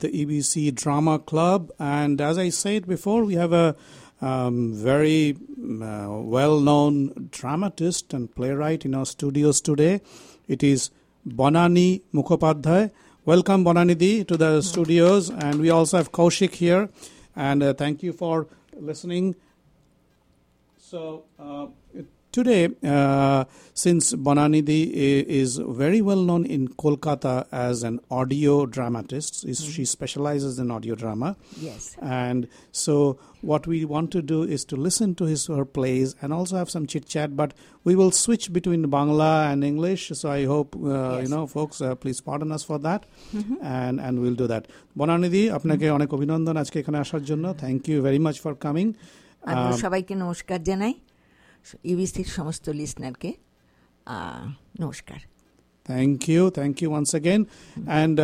the EBC Drama Club. And as I said before, we have a um, very uh, well known dramatist and playwright in our studios today. It is Bonani Mukhopadhyay. Welcome, Bonani Di, to the studios. And we also have Kaushik here. And uh, thank you for listening. So, uh, Today, uh, since Bonanidhi is very well known in Kolkata as an audio dramatist, mm-hmm. she specializes in audio drama. Yes. And so, what we want to do is to listen to his her plays and also have some chit chat. But we will switch between Bangla and English. So I hope uh, yes. you know, folks, uh, please pardon us for that, mm-hmm. and and we'll do that. Bonanidhi, আপনাকে অনেক অভিনন্দন আজকে এখানে আসার জন্য thank you very much for coming সবাইকে নমস্কার জানাই ইবিসির সমস্ত লিসনারকে নমস্কার। Thank you thank you once again and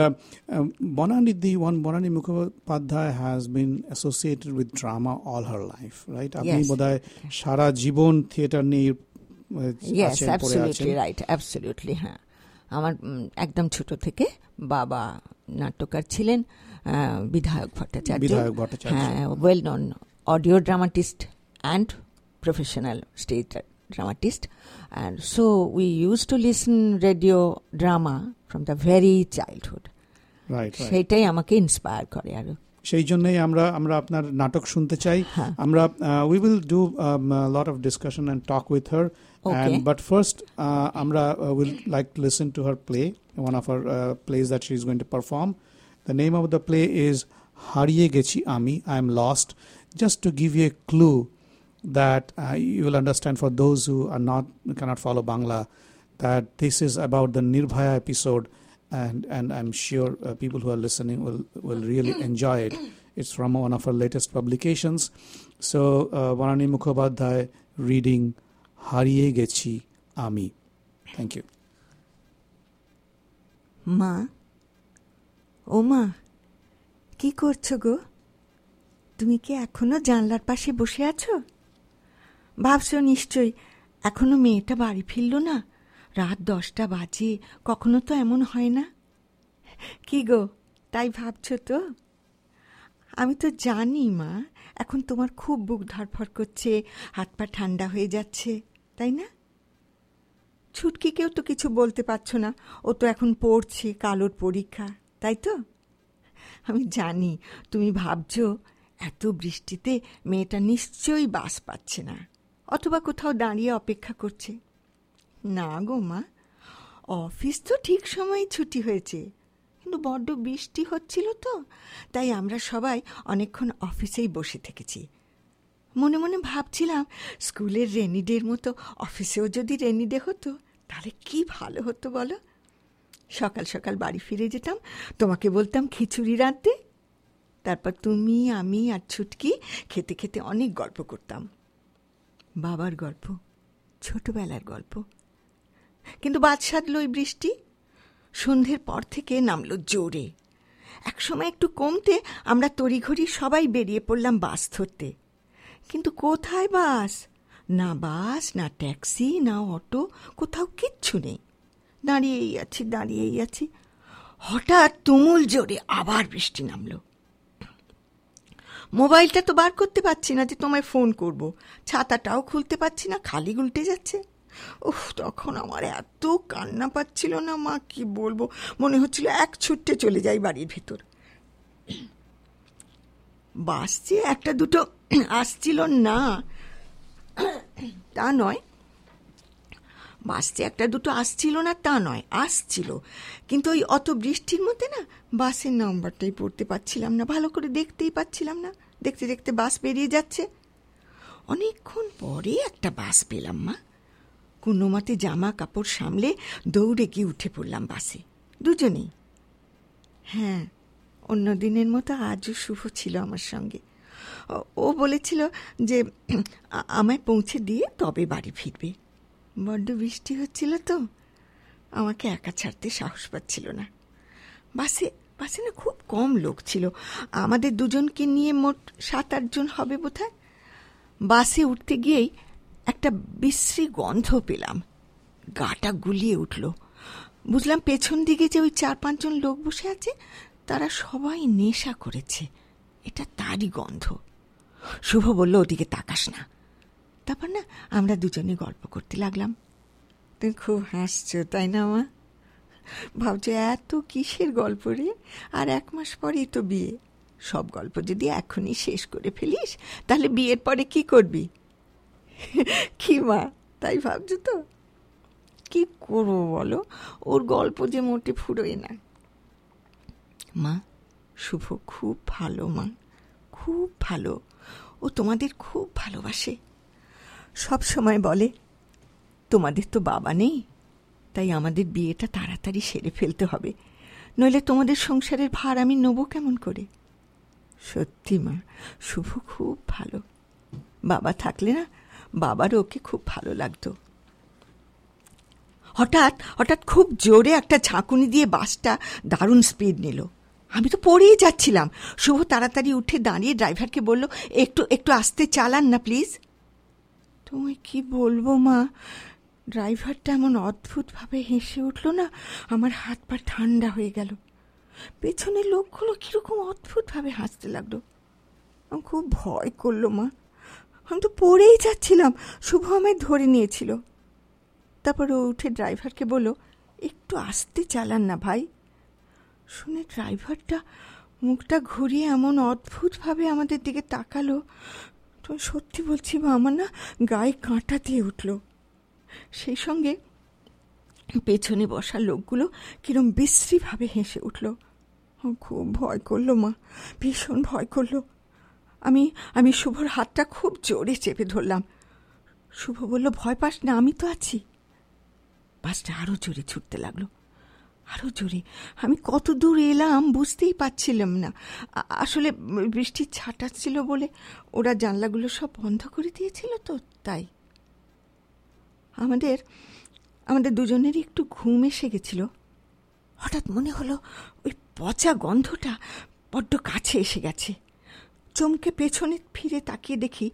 Banani the one Banani Mukhopadhyay has been associated with drama all her life right আপনি বোধ হয় সারা জীবন থিয়েটার নিয়ে রাইট অ্যাবসলিউটলি হ্যাঁ আমার একদম ছোট থেকে বাবা নাট্যকার ছিলেন বিধায়ক ভট্টাচার্য। বিধায়ক ভট্টাচার্য। হ্যাঁ well known audio dramatist and professional stage dramatist and so we used to listen radio drama from the very childhood right সেটাই আমাকে ইন্সপায়ার করে আর সেই জন্যই আমরা আমরা আপনার নাটক শুনতে চাই আমরা we will do lot of discussion and talk with her And, but first, uh, Amra uh, will like to listen to her play, one of her uh, plays that she is going to perform. The name of the play is Hariye Gechi Ami, I am lost. Just to give you a clue that uh, you will understand for those who are not cannot follow Bangla that this is about the Nirbhaya episode and and I'm sure uh, people who are listening will will really enjoy it. It's from one of our latest publications. So uh, Vanani Mukhopadhyay reading Hariye Gechi Ami. Thank you. মা ও মা কি করছো গো তুমি কি এখনো জানলার পাশে বসে আছো ভাবছ নিশ্চয়ই, এখনও মেয়েটা বাড়ি ফিরল না? রাত দশটা বাজে, কখনো তো এমন হয় না? কি গো, তাই ভাবছ তো? আমি তো জানি, মা, এখন তোমার খুব বুক ধরফর করছে, হাত পা ঠান্ডা হয়ে যাচ্ছে, তাই না? ছুটকিকেও তো কিছু বলতে পারছ না, ও তো এখন পড়ছে, কালোর পরীক্ষা, তাই তো? আমি জানি, তুমি ভাবছ, এত বৃষ্টিতে মেয়েটা নিশ্চয়ই বাস পাচ্ছে না। অথবা কোথাও দাঁড়িয়ে অপেক্ষা করছে। না গো মা, অফিস তো ঠিক সময়ে ছুটি হয়েছে, কিন্তু বড্ড বৃষ্টি হচ্ছিল তো, তাই আমরা সবাই অনেকক্ষণ অফিসেই বসে থেকেছি। মনে মনে ভাবছিলাম, স্কুলের রেনিডের মতো অফিসেও যদি রেনিডে হতো, তাহলে কি ভালো হতো বলো? সকাল সকাল বাড়ি ফিরে যেতাম, তোমাকে বলতাম খিচুড়ি রাঁধতে। তারপর তুমি, আমি আর ছুটকি খেতে খেতে অনেক গল্প করতাম। বাবার গল্প, ছোটবেলার গল্প। কিন্তু বাদ সাধল ওই বৃষ্টি। সন্ধ্যের পর থেকে নামলো জোরে। একসময় একটু কমতে আমরা তড়িঘড়ি সবাই বেরিয়ে পড়লাম বাস ধরতে। কিন্তু কোথায় বাস? না বাস, না ট্যাক্সি, না অটো, কোথাও কিচ্ছু নেই। দাঁড়িয়েই আছি দাঁড়িয়েই আছি। হঠাৎ তুমুল জোরে আবার বৃষ্টি নামলো। মোবাইলটা তো বার করতে পারছি না যে তোমায় ফোন করব। ছাতাটাও খুলতে পারছি না, খালি উল্টে যাচ্ছে। উফ, তখন আমার এত কান্না পাচ্ছিল না মা, কি বলব? মনে হচ্ছিল এক ছুট্টে চলে যাই বাড়ির ভেতর। বাস যে একটা দুটো আসছিল না। তা নয় বাস একটা দুটো আসছিল না, তা নয়, আসছিল। কিন্তু ওই অত বৃষ্টির মধ্যে না, বাসের নাম্বারটাই পড়তে পারছিলাম না, ভালো করে দেখতেই পাচ্ছিলাম না। দেখতে দেখতে বাস বেরিয়ে যাচ্ছে। অনেকক্ষণ পরে একটা বাস পেলাম, মা। কোনো মতে জামা কাপড় সামলে দৌড়ে গিয়ে উঠে পড়লাম বাসে। দুজনেই। হ্যাঁ অন্য দিনের মতো আজও শুভ ছিল আমার সঙ্গে। ও বলেছিল যে আমায় পৌঁছে দিয়ে তবে বাড়ি ফিরবে। বড্ড বৃষ্টি হচ্ছিল তো। আমাকে একা ছাড়তে সাহস পাচ্ছিল না। বাসে বাসে না খুব কম লোক ছিল। আমাদের দুজনকে নিয়ে মোট সাত আটজন হবে বোধহয়। বাসে উঠতে গিয়েই একটা বিশ্রী গন্ধ পেলাম। গাটা গুলিয়ে উঠল। বুঝলাম পেছন দিকে যে ওই চার পাঁচজন লোক বসে আছে, তারা সবাই নেশা করেছে। এটা তারই গন্ধ। শুভ বলল, ওদিকে তাকাস না। তারপর না আমরা দুজনে গল্প করতে লাগলাম। তুমি খুব হাসছো, তাই না মা? ভাবছ এত কিসের গল্প রে? আর এক মাস পরেই তো বিয়ে। সব গল্প যদি এখনই শেষ করে ফেলিস, তাহলে বিয়ের পরে কি করবি? কি মা, তাই ভাবছ তো? কি করব বলো? ওর গল্প যে মোটে ফুরোয় না। মা, শুভ খুব ভালো মা, খুব ভালো। ও তোমাদের খুব ভালোবাসে। সব সময় বলে, তোমাদের তো বাবা নেই, তাই আমাদের বিয়েটা তাড়াতাড়ি সেরে ফেলতে হবে। নইলে তোমাদের সংসারের ভার আমি নেব কেমন করে? সত্যি মা, শুভ খুব ভালো। বাবা থাকলে না, বাবার ওকে খুব ভালো লাগতো। হঠাৎ হঠাৎ খুব জোরে একটা ঝাঁকুনি দিয়ে বাসটা দারুণ স্পিড নিল। আমি তো পড়েই যাচ্ছিলাম। শুভ তাড়াতাড়ি উঠে দাঁড়িয়ে ড্রাইভারকে বলল, একটু একটু আসতে চালান না প্লিজ। তুমি কি বলব, মা? ড্রাইভারটা এমন অদ্ভুতভাবে হেসে উঠল না? আমার হাত পা ঠান্ডা হয়ে গেল। পেছনের লোকগুলো কীরকম অদ্ভুতভাবে হাসতে লাগল। আমার খুব ভয় করল, মা। আমি তো পড়েই যাচ্ছিলাম। শুভ আমায় ধরে নিয়েছিল। তারপর ও উঠে ড্রাইভারকে বলল, একটু আসতে চালান না ভাই। শুনে ড্রাইভারটা মুখটা ঘুরিয়ে এমন অদ্ভুতভাবে আমাদের দিকে তাকালো। তো সত্যি বলছি বা আমার না গায়ে কাঁটা দিয়ে উঠল। সেই সঙ্গে পেছনে বসা লোকগুলো কিরম বিশ্রীভাবে হেসে উঠল। খুব ভয় করল মা, ভীষণ ভয় করল। আমি আমি শুভর হাতটা খুব জোরে চেপে ধরলাম। শুভ বলল, ভয় পাস না, আমি তো আছি। বাসটা আরও জোরে ছুটতে লাগল। আরও জোরে। আমি কত দূর এলাম বুঝতেই পারছিলাম না। আসলে বৃষ্টির ছাটাচ্ছিল বলে ওরা জানলাগুলো সব বন্ধ করে দিয়েছিল তো, তাই। আমাদের আমাদের দুজনেরই একটু ঘুম এসে গেছিল। হঠাৎ মনে হলো ওই পচা গন্ধটা বড্ড কাছে এসে গেছে। চমকে পেছনে ফিরে তাকিয়ে দেখি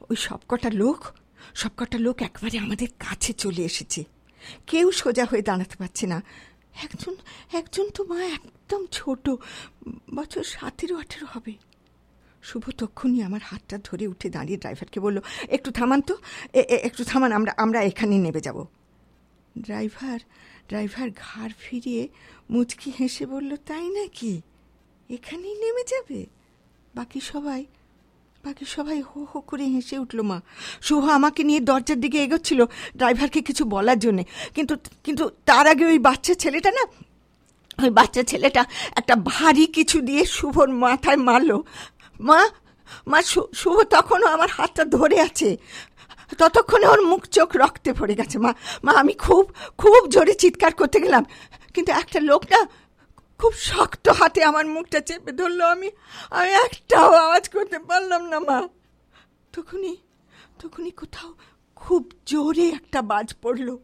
ওই সবকটা লোক সবকটা লোক একবারে আমাদের কাছে চলে এসেছে। কেউ সোজা হয়ে দাঁড়াতে পারছে না। একজন একজন তো মা একদম ছোট। বছর সতেরো, আঠেরো হবে। শুভ তক্ষুনি আমার হাতটা ধরে উঠে দাঁড়িয়ে ড্রাইভারকে বলল, একটু থামান তো একটু থামান, আমরা আমরা এখানে নেমে যাব। ড্রাইভার ড্রাইভার ঘাড় ফিরিয়ে মুচকি হেসে বলল, তাই নাকি? এখানেই নেমে যাবে? বাকি সবাই বাকি সবাই হো হো করে হেসে উঠল মা। শুভ আমাকে নিয়ে দরজার দিকে এগোচ্ছিল ড্রাইভারকে কিছু বলার জন্যে। কিন্তু কিন্তু তার আগে ওই বাচ্চা ছেলেটা না, ওই বাচ্চা ছেলেটা একটা ভারী কিছু দিয়ে শুভর মাথায় মারল। মা মা শুভ তখনও আমার হাতটা ধরে আছে। ততক্ষণে ওর মুখ চোখ রক্তে ভরে গেছে মা। মা, আমি খুব খুব জোরে চিৎকার করতে গেলাম। কিন্তু একটা লোক না খুব শক্ত হাতে আমার মুখটা চেপে ধরলো আমি। আমি একটাও আওয়াজ করতে পারলাম না, মা। তখনই তখনই কোথাও খুব জোরে একটা বাজ পড়ল।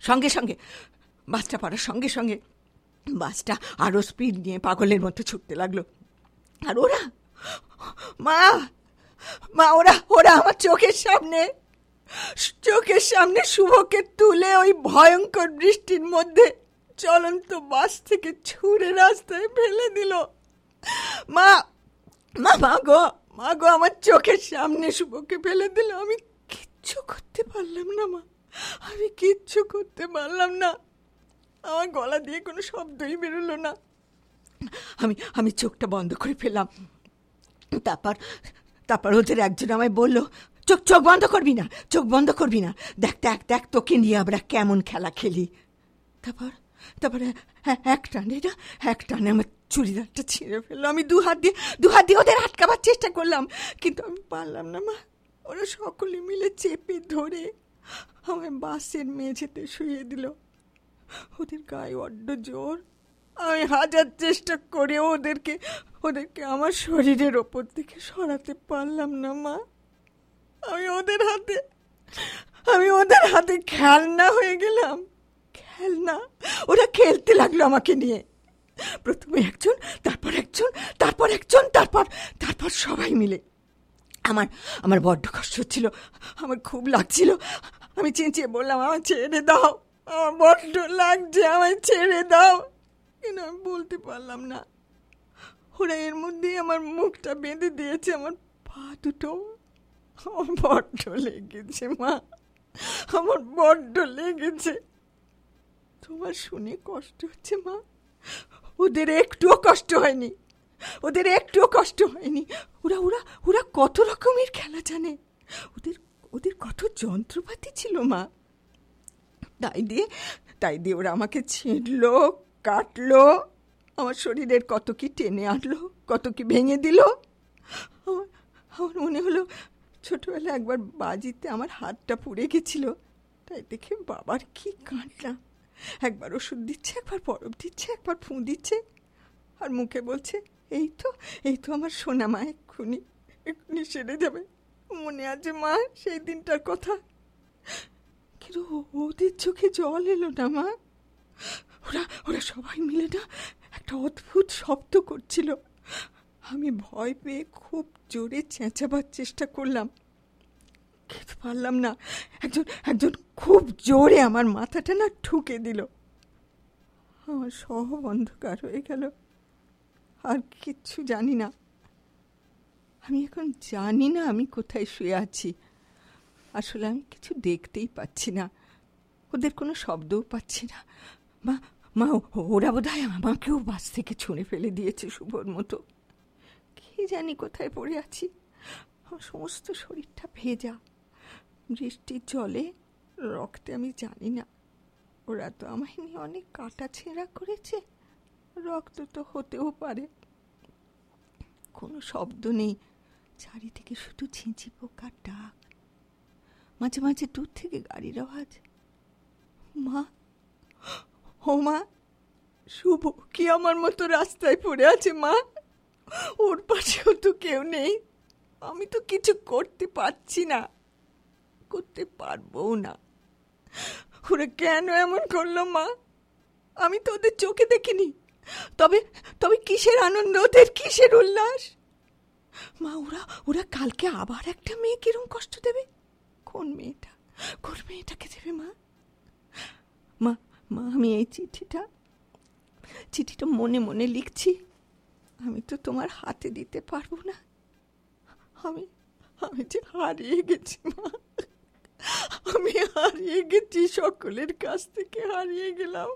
সঙ্গে সঙ্গে বাসটা পড়ার সঙ্গে সঙ্গে বাসটা আরও স্পিড নিয়ে পাগলের মতো ছুটতে লাগল। আর ওরা, মা মা, ওরা ওরা আমার চোখের সামনে চোখের সামনে শুভকে তুলে ওই ভয়ঙ্কর বৃষ্টির মধ্যে চলন্ত বাস থেকে ছুঁড়ে রাস্তায় ফেলে দিল। মা মা মা গো মা গো, আমার চোখের সামনে শুভকে ফেলে দিল। আমি কিচ্ছু করতে পারলাম না, মা। আমি কিচ্ছু করতে পারলাম না। আমার গলা দিয়ে কোনো শব্দই বেরোলো না। আমি আমি চোখটা বন্ধ করে ফেললাম। তারপর তারপর ওদের একজন আমায় বলল চোখ চোখ বন্ধ করবি না, চোখ বন্ধ করবি না। দেখ দেখ দেখ তোকে নিয়ে আমরা কেমন খেলা খেলি। তারপর, তারপরে এক টানে না, এক টানে আমার চুড়িদারটা ছিঁড়ে ফেলল। আমি দু হাত দিয়ে, দু হাত দিয়ে ওদের আটকাবার চেষ্টা করলাম, কিন্তু আমি পারলাম না, মা। ওরা সকলে মিলে চেপে ধরে আমার বাসের মেঝেতে শুয়ে দিল। ওদের গায়ে অড্ড জোর। আমি হাজার চেষ্টা করে ওদেরকে ওদেরকে আমার শরীরের ওপর থেকে সরাতে পারলাম না, মা। আমি ওদের হাতে, আমি ওদের হাতে খেলনা হয়ে গেলাম। খেলনা? ওরা খেলতে লাগল আমাকে নিয়ে। প্রথমে একজন, তারপর একজন তারপর একজন, তারপর তারপর সবাই মিলে। আমার আমার বড্ড কষ্ট হচ্ছিল, আমার খুব লাগছিল। আমি চেঁচিয়ে বললাম আমার ছেড়ে দাও, আমার বড্ড লাগছে, আমায় ছেড়ে দাও। কিন্তু আমি বলতে পারলাম না। ওরা এর মধ্যেই আমার মুখটা বেঁধে দিয়েছে, আমার পা দুটো আমার বড্ড লেগেছে, মা। আমার বড্ড লেগেছে। তোমার শুনে কষ্ট হচ্ছে, মা। ওদের একটুও কষ্ট হয়নি। ওদের একটুও কষ্ট হয়নি। ওরা ওরা ওরা কত রকমের খেলা জানে। ওদের ওদের কত যন্ত্রপাতি ছিল, মা। তাই দিয়ে তাই দিয়ে ওরা আমাকে ছিঁড়লো, কাটলো। আমার শরীরের কত কি টেনে আনলো, কত কি ভেঙে দিল। আমার আমার মনে হলো ছোটবেলায় একবার বাজিতে আমার হাতটা পুড়ে গেছিল, তাই দেখে বাবার কি কাঁদলা একবার ওষুধ দিচ্ছে, একবার বরফ দিচ্ছে, একবার ফুঁ দিচ্ছে, আর মুখে বলছে, এই তো এই তো আমার সোনা মা, এক্ষুনি এক্ষুনি সেরে যাবে। মনে আছে মা, সেই দিনটার কথা। কিন্তু ওদের চোখে জল এলো না মা। ওরা ওরা সবাই মিলে না একটা অদ্ভুত শব্দ করছিল। আমি ভয় পেয়ে খুব জোরে চেঁচাবার চেষ্টা করলাম। খেতে পারলাম না। একজন একজন খুব জোরে আমার মাথাটা না ঠুকে দিল। আমার সহ অন্ধকার হয়ে গেল। আর কিচ্ছু জানি না। আমি এখন জানি না আমি কোথায় শুয়ে আছি। আসলে আমি কিছু দেখতেই পাচ্ছি না। ওদের কোনো শব্দও পাচ্ছি না। মা মা ওরা বোধ হয় আমাকেও বাস থেকে ছুঁড়ে ফেলে দিয়েছে শুভর মতো। কি জানি কোথায় পড়ে আছি। আমার সমস্ত শরীরটা ভেজা। বৃষ্টির জলে রক্তে আমি জানি না। ওরা তো আমায় নিয়ে অনেক কাটা ছেঁড়া করেছে। রক্ত তো হতেও পারে। কোনো শব্দ নেই। চারিদিকে শুধু ছিঁচি পোকার ডাক। মাঝে মাঝে দূর থেকে গাড়ির আওয়াজ। মা, ও মা, শুভ কি আমার মতো রাস্তায় পড়ে আছে মা? ওর পাশেও তো কেউ নেই। আমি তো কিছু করতে পারছি না। করতে পারব না। ওরা কেন এমন করল, মা? আমি তো ওদের চোখে দেখিনি। তবে তবে কিসের আনন্দ? ওদের কিসের উল্লাস? মা, ওরা ওরা কালকে আবার একটা মেয়ে কিরম কষ্ট দেবে? কোন মেয়েটা? কোন মেয়েটাকে দেবে, মা? মা মা, আমি এই চিঠিটা চিঠিটা মনে মনে লিখছি। আমি তো তোমার হাতে দিতে পারব না। আমি আমি যে হারিয়ে গেছি, মা। আমি হারিয়ে গেছি, সকলের কাছ থেকে হারিয়ে গেলাম।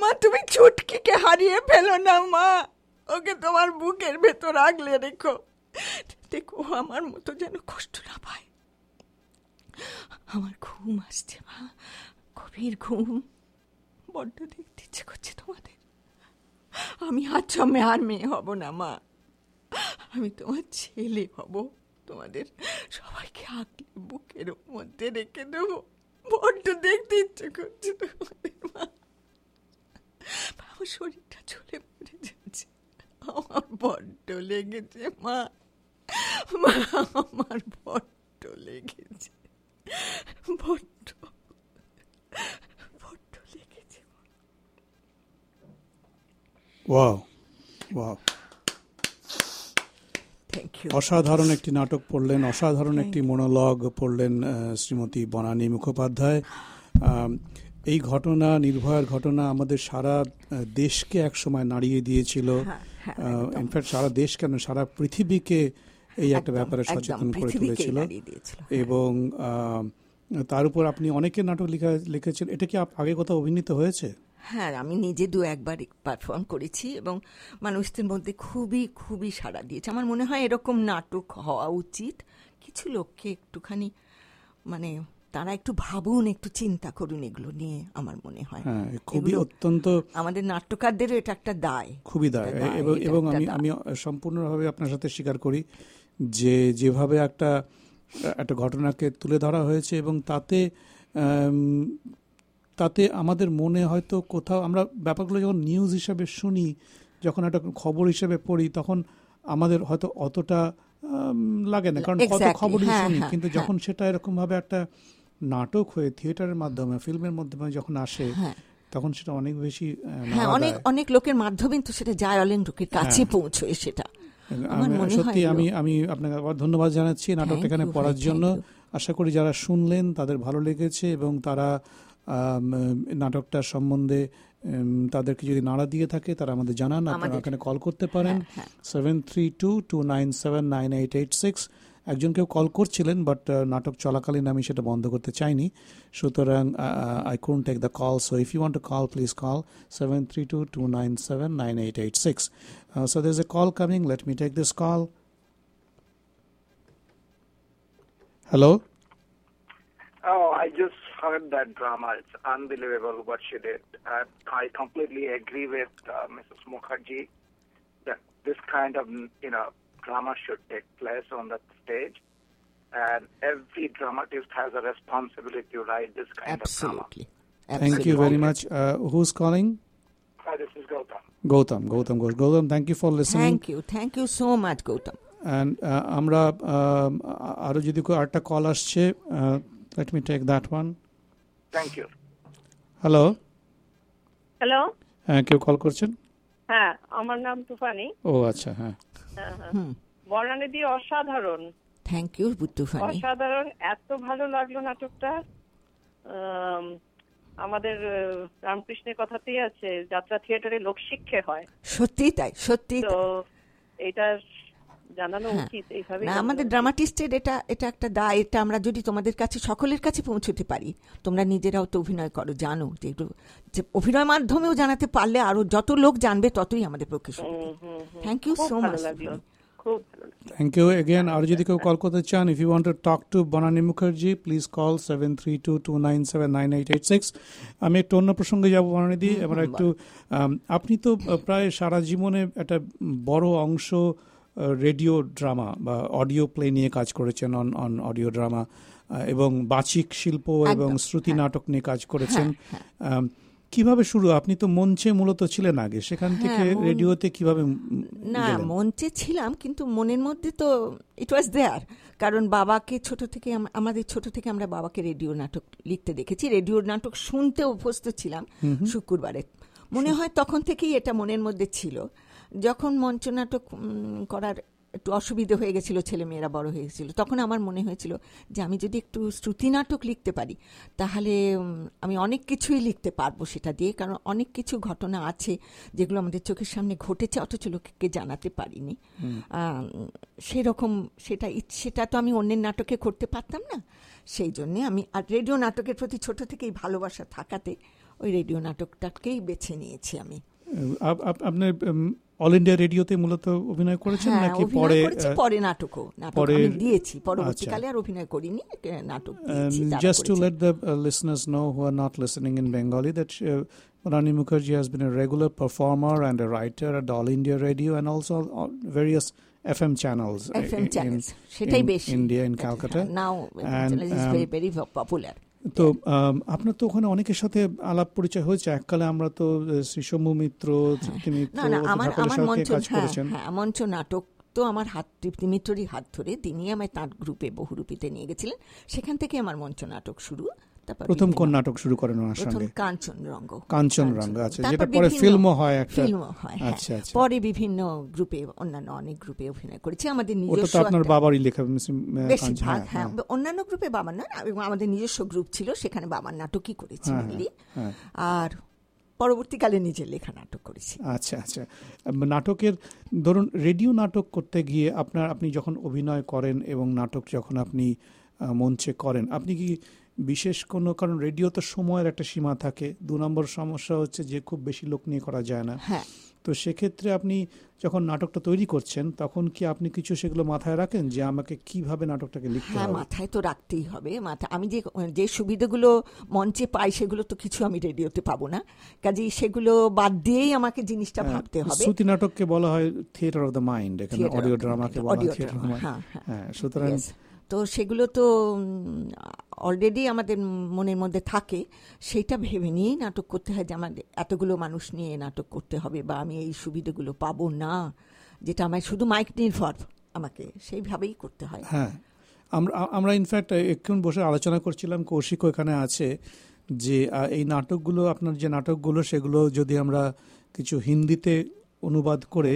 মা, তুমি ছুটকিকে হারিয়ে ফেলো না, মা। ওকে তোমার বুকের ভেতর আগলে রেখো। দেখো, আমার মতো যেন কষ্ট না পায়। আমার ঘুম আসছে, মা। গভীর ঘুম। বড্ড দেখতে ইচ্ছে করছে তোমাদের। আমি আর জমে আর মেয়ে হব না, মা। আমি তোমার ছেলে হব। তোমাদের সবাইকে আঁকলে বুকের মধ্যে রেখে দেবো। বড্ড দেখতে ইচ্ছে করছে তোমাদের, মা। আমার শরীরটা চলে পড়ে যাচ্ছে। আমার বড্ড লেগেছে মা, আমার বড্ড লেগেছে। বড্ড লেগেছে ওয়াও ওয়াও অসাধারণ একটি নাটক পড়লেন অসাধারণ একটি মনোলগ পড়লেন শ্রীমতী বনানী মুখোপাধ্যায়। এই ঘটনা নির্ভয়ার ঘটনা আমাদের সারা দেশকে একসময় নাড়িয়ে দিয়েছিল। হ্যাঁ, হ্যাঁ। ইনফ্যাক্ট সারা দেশ কেন সারা পৃথিবীকে এই একটা ব্যাপারে সচেতন করে তুলেছিল। এবং তার উপর আপনি অনেকের নাটক লেখা লিখেছেন। এটা কি আগে কোথাও অভিনীত হয়েছে? হ্যাঁ আমি নিজে দু একবার পারফর্ম করেছি এবং মানুষদের মধ্যে খুবই খুবই সাড়া দিয়েছে। আমার মনে হয় এরকম নাটক হওয়া উচিত। কিছু লোককে একটুখানি মানে তারা একটু ভাবুন একটু চিন্তা করুন এগুলো নিয়ে আমার মনে হয়। হ্যাঁ খুবই অত্যন্ত আমাদের নাট্যকারদেরও এটা একটা দায়। খুবই দায়। এবং আমি আমি সম্পূর্ণভাবে আপনার সাথে স্বীকার করি যে যেভাবে একটা একটা ঘটনাকে তুলে ধরা হয়েছে এবং তাতে তাতে আমাদের মনে হয়তো কোথাও আমরা ব্যাপারগুলো যখন নিউজ হিসাবে শুনি যখন একটা খবর হিসেবে পড়ি তখন আমাদের হয়তো অতটা লাগে না। কারণ কত খবরই হ্যাঁ, শুনি হ্যাঁ, কিন্তু হ্যাঁ। যখন সেটা এরকম ভাবে একটা নাটক হয়ে থিয়েটারের মাধ্যমে ফিল্মের মাধ্যমে যখন আসে তখন সেটা অনেক বেশি হ্যাঁ অনেক অনেক লোকের মাধ্যমে তো সেটা যায় অলেন লোকের কাছে। পৌঁছয় সেটা। সত্যি আমি আমি আপনাকে আবার ধন্যবাদ জানাচ্ছি নাটকটা এখানে পড়ার জন্য। আশা করি যারা শুনলেন তাদের ভালো লেগেছে এবং তারা নাটকটার সম্বন্ধে তাদেরকে যদি নাড়া দিয়ে থাকে তারা আমাদের জানান আপনারা এখানে কল করতে পারেন। Seven three two two nine seven nine eight eight six একজন কেউ কল করছিলেন বাট নাটক চলাকালীন আমি সেটা বন্ধ করতে চাইনি। সুতরাং I can take the call so if you want to call please call seven three two two nine seven nine eight eight six so there is a call coming let me take this call hello Oh, I just heard that drama. It's unbelievable what she did. Uh, I completely agree with uh, Mrs. Mukherjee that this kind of, you know, drama should take place on the stage. And every dramatist has a responsibility to write this kind Absolutely. of drama. Absolutely. Thank you very much. Uh, who's calling? Hi, this is Gautam. Gautam, Gautam Ghosh. Gautam, thank you for listening. Thank you. Thank you so much, Gautam. And আমরা আরো যদি আরেকটা call আসছে let me take that one thank you hello hello হ্যাঁ কেউ call করছেন? হ্যাঁ আমার নাম তুফানি। ও আচ্ছা হ্যাঁ। বর্ণানিধি অসাধারণ। থ্যাংক ইউ বুট্টুফানি। অসাধারণ এত ভালো লাগল নাটকটা। আমাদের রামকৃষ্ণের কথাতেই আছে যাত্রা থিয়েটারে লোকশিক্ষে হয়। সত্যি তাই সত্যি তো এটা জানানো হ্যাঁ। উচিত এইভাবে না আমাদের ড্রামাটিস্টের এটা এটা একটা দায় এটা আমরা যদি তোমাদের কাছে সকলের কাছে পৌঁছতে পারি তোমরা নিজেরাও তো অভিনয় করো জানো যে অভিনয় মাধ্যমেও জানাতে পারলে আরও যত লোক জানবে ততই আমাদের পক্ষে thank you so much thank you again আর যদি কেউ কল করতে চান if you want to talk to Banani Mukherjee please call seven three two two nine seven nine eight eight six আমি একটু অন্য প্রসঙ্গে যাব বনানীদি এবার একটু আপনি তো প্রায় সারা জীবনে একটা বড় অংশ রেডিও ড্রামা বা অডিও প্লে নিয়ে কাজ করেছেন অন অন অডিও ড্রামা এবং বাচিক শিল্প এবং শ্রুতি হ্যাঁ। নাটক নিয়ে কাজ করেছেন। হ্যাঁ, কীভাবে শুরু? আপনি তো মঞ্চে মূলত ছিলেন আগে সেখান হ্যাঁ, থেকে রেডিওতে কীভাবে না মঞ্চে ছিলাম কিন্তু মনের মধ্যে তো ইট ওয়াজ দেয়ার কারণ বাবাকে ছোট থেকে আমাদের ছোট থেকে আমরা বাবাকে রেডিও নাটক লিখতে দেখেছি। রেডিও নাটক শুনতে অভ্যস্ত ছিলাম শুক্রবারে। মনে হয় তখন থেকেই এটা মনের মধ্যে ছিল। যখন মঞ্চনাটক করার একটু অসুবিধে হয়ে গেছিল ছেলেমেয়েরা বড় হয়ে গেছিল তখন আমার মনে হয়েছিল যে আমি যদি একটু শ্রুতি নাটক লিখতে পারি তাহলে আমি অনেক কিছুই লিখতে পারব সেটা দিয়ে কারণ অনেক কিছু ঘটনা আছে যেগুলো আমাদের চোখের সামনে ঘটেছে অথচ লোককে জানাতে পারিনি। সেরকম সেটা সেটা তো আমি অন্যের নাটকে করতে পারতাম না। সেই জন্যে আমি আর রেডিও নাটকের প্রতি ছোট থেকেই ভালোবাসা থাকাতে ওই রেডিও নাটকটাকেই বেছে নিয়েছি আমি। আপনার অল ইন্ডিয়া রেডিওতে মূলত অভিনয় করেছেন হ্যাঁ, নাকি পরে পরে নাটকও পরে দিয়েছি পরবর্তীকালে আর অভিনয় করিনি নাটক just to let the listeners know who are not listening in Bengali that Rani Mukherjee has been a regular performer and a writer at All India Radio and also various FM channels. FM channels. In, in India, in Calcutta. Now, and, um, is very, very popular. তো আপনার তো ওখানে অনেকের সাথে আলাপ পরিচয় হয়েছে। এককালে আমরা তো শ্রীসম্য মিত্র আমার মিত্র মঞ্চ হ্যাঁ মঞ্চ নাটক তো আমার হাত তৃপ্তি মিত্ররই হাত ধরে। তিনি আমায় তাঁর গ্রুপে বহুরূপীতে নিয়ে গেছিলেন। সেখান থেকে আমার মঞ্চ নাটক শুরু। প্রথম কোন নাটক শুরু করেন ওনার সঙ্গে। কাঞ্চন রঙ্গ কাঞ্চন রঙ্গ আচ্ছা যেটা পরে ফিল্মও হয় একটা। ফিল্ম হয় হ্যাঁ। আচ্ছা আচ্ছা। পরে বিভিন্ন গ্রুপে অন্যান্য অনেক গ্রুপে অভিনয় করেছি। আমাদের নিজস্ব ওটা তো আপনার বাবারই লেখা বেশিরভাগ হ্যাঁ, হ্যাঁ। অন্যান্য গ্রুপে বাবার না এবং আমাদের নিজস্ব গ্রুপ ছিল সেখানে বাবার নাটকই করেছি হ্যাঁ, আর পরবর্তীকালে নিজের লেখা নাটক করেছি। আচ্ছা আচ্ছা। নাটকের ধরুন রেডিও নাটক করতে গিয়ে আপনার আপনি যখন অভিনয় করেন এবং নাটক যখন আপনি মঞ্চে করেন আপনি কি বিশেষ কোনো কারণ রেডিও তো সময়ের একটা সীমা থাকে। দু নম্বর সমস্যা হচ্ছে যে খুব বেশি লোক নিয়ে করা যায় না। হ্যাঁ। তো সেক্ষেত্রে আপনি যখন নাটকটা তৈরি করছেন তখন কি আপনি কিছু সেগুলো মাথায় রাখেন যে আমাকে কীভাবে নাটকটাকে লিখতে হ্যাঁ মাথায় তো রাখতেই হবে। মাথা আমি যে যে সুবিধাগুলো মঞ্চে পাই সেগুলো তো কিছু আমি রেডিওতে পাবো না। কাজেই সেগুলো বাদ দিয়েই আমাকে জিনিসটা হ্যাঁ, ভাবতে হবে। শ্রুতি নাটককে বলা হয় থিয়েটার অফ দ্য মাইন্ড এখানে অডিও ড্রামাকে বলা হয় থিয়েটার হ্যাঁ সুতরাং তো সেগুলো তো অলরেডি আমাদের মনের মধ্যে থাকে। সেইটা ভেবে নিয়েই নাটক করতে হয় যে আমাদের এতগুলো মানুষ নিয়ে নাটক করতে হবে বা আমি এই সুবিধাগুলো পাবো না যেটা আমার শুধু মাইক নির্ভর আমাকে সেইভাবেই করতে হয়। হ্যাঁ আমরা আমরা ইনফ্যাক্ট একটুন বসে আলোচনা করছিলাম কৌশিক এখানে আছে যে এই নাটকগুলো আপনার যে নাটকগুলো সেগুলো যদি আমরা কিছু হিন্দিতে অনুবাদ করে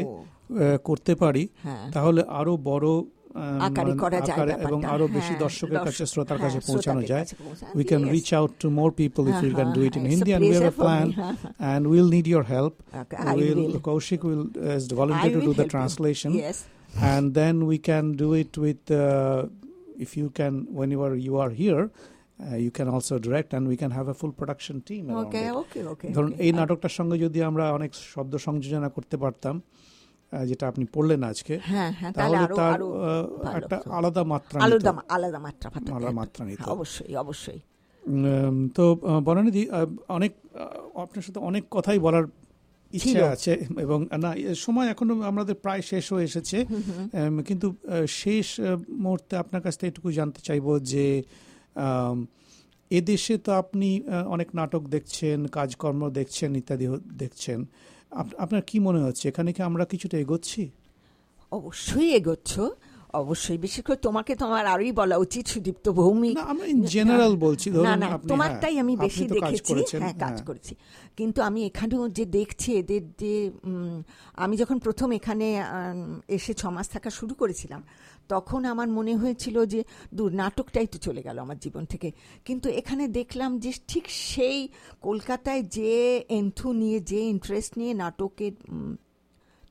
করতে পারি হ্যাঁ। তাহলে আরও বড় আকারে করা যায় এবং আরও বেশি হ্যাঁ, দর্শকের কাছে শ্রোতার কাছে হ্যাঁ, পৌঁছানো যায় কাছে পৌঁছানো। we can Yes. reach out to more people if we can do it in Uh-huh. Hindi It's a and we have a pleasure for plan me. and we'll need your help Okay, I we'll, will. Kaushik will uh, is I volunteer to will do the translation and then we can do it with uh, if you can whenever you are here uh, you can also direct and we can have a full production team Okay, okay, okay. ধরুন এই নাটকটার সঙ্গে যদি আমরা অনেক শব্দ সংযোজনা করতে পারতাম যেটা আপনি পড়লেন আজকে হ্যাঁ হ্যাঁ তাহলে তার একটা আলাদা মাত্রা আলাদা আলাদা মাত্রা আলাদা মাত্রা নিত। হ্যাঁ, অবশ্যই অবশ্যই। তো বনানিধি অনেক আপনার সাথে অনেক কথাই বলার ইচ্ছে আছে এবং না সময় এখনও আমাদের প্রায় শেষ হয়ে এসেছে। কিন্তু শেষ মুহূর্তে আপনার কাছ থেকে এটুকু জানতে চাইব যে এদেশে তো আপনি অনেক নাটক দেখছেন কাজকর্ম দেখছেন ইত্যাদি দেখছেন। আপনার কি মনে হচ্ছে? এখানে কি আমরা কিছুটা এগোচ্ছি? অবশ্যই এগোচ্ছ। অবশ্যই বিশেষ করে তোমাকে তো আমার আরোই বলা উচিত সুদীপ্ত ভৌমিক। না আমরা ইন জেনারেল বলছি না না তোমারটাই হ্যাঁ, আমি বেশি দেখেছি। হ্যাঁ কাজ হ্যাঁ। করেছি। কিন্তু আমি এখানেও যে দেখছি এদের যে আমি যখন প্রথম এখানে এসে ছমাস থাকা শুরু করেছিলাম তখন আমার মনে হয়েছিল যে দূর নাটকটাই তো চলে গেল আমার জীবন থেকে। কিন্তু এখানে দেখলাম যে ঠিক সেই কলকাতায় যে এন্থু নিয়ে যে ইন্টারেস্ট নিয়ে নাটকের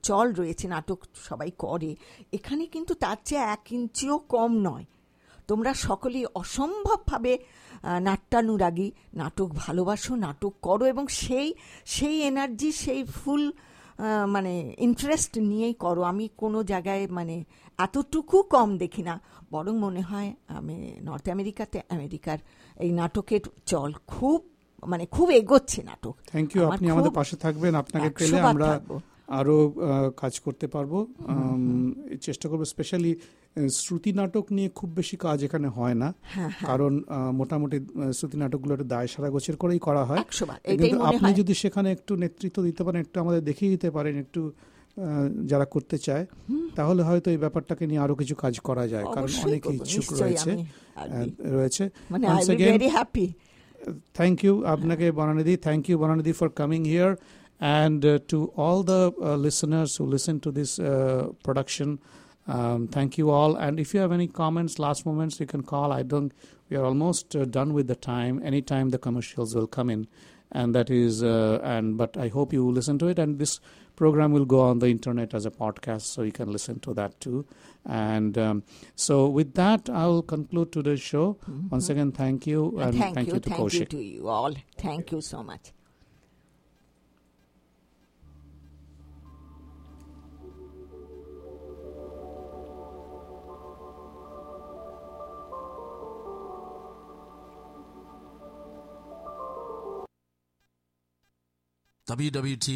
চল রয়েছে নাটক সবাই করে। এখানে কিন্তু তার চেয়ে এক ইঞ্চিও কম নয়। তোমরা সকলেই অসম্ভবভাবে নাট্যানুরাগী। নাটক ভালোবাসো নাটক করো এবং সেই সেই এনার্জি সেই ফুল মানে ইন্টারেস্ট নিয়েই করো। আমি কোনো জায়গায় মানে এতটুকু কম দেখি না। বরং মনে হয় আমি নর্থ আমেরিকাতে আমেরিকার এই নাটকের চল খুব মানে খুব এগোচ্ছে নাটক। থ্যাংক ইউ আপনি আমাদের পাশে থাকবেন। আপনাকে পেলে আমরা থাকব। আরও আহ, কাজ করতে পারব। চেষ্টা করব। স্পেশালি শ্রুতি নাটক নিয়ে খুব বেশি কাজ এখানে হয় না। হ্যাঁ হ্যাঁ। কারণ মোটামুটি শ্রুতি নাটকগুলো একটা দায় সারা গোছের করেই করা হয়। কিন্তু আপনি যদি সেখানে একটু নেতৃত্ব দিতে পারেন একটু আমাদের দেখিয়ে দিতে পারেন একটু যারা করতে চায় তাহলে হয়তো এই ব্যাপারটাকে নিয়ে আরও কিছু কাজ করা যায়। কারণ অনেক ইচ্ছুক রয়েছে রয়েছে। মানে I Once will again, very happy thank you abnage bananidhi thank you bananidhi for coming here and uh, to all the uh, listeners who listen to this uh, production um, thank you all. And if you have any comments last moments you can call. I don't we are almost uh, done with the time. Anytime the commercials will come in. And that is uh, and but i hope you listen to it. And this program will go on the internet as a podcast so you can listen to that too. And um, so with that i will conclude today's show. Once again thank you and thank, thank, you, you to thank Kaushik. you to you all. Thank you so much. WWT